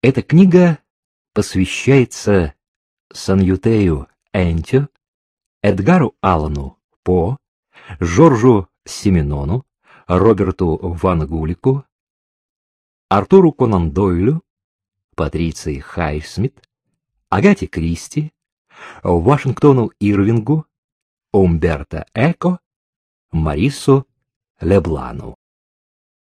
Эта книга посвящается Санютею Энтю, Эдгару Аллану По, Жоржу Семенону, Роберту Ван Гулику, Артуру Конан Дойлю, Патриции Хайсмит, Агате Кристи, Вашингтону Ирвингу, Умберто Эко, Марису Леблану.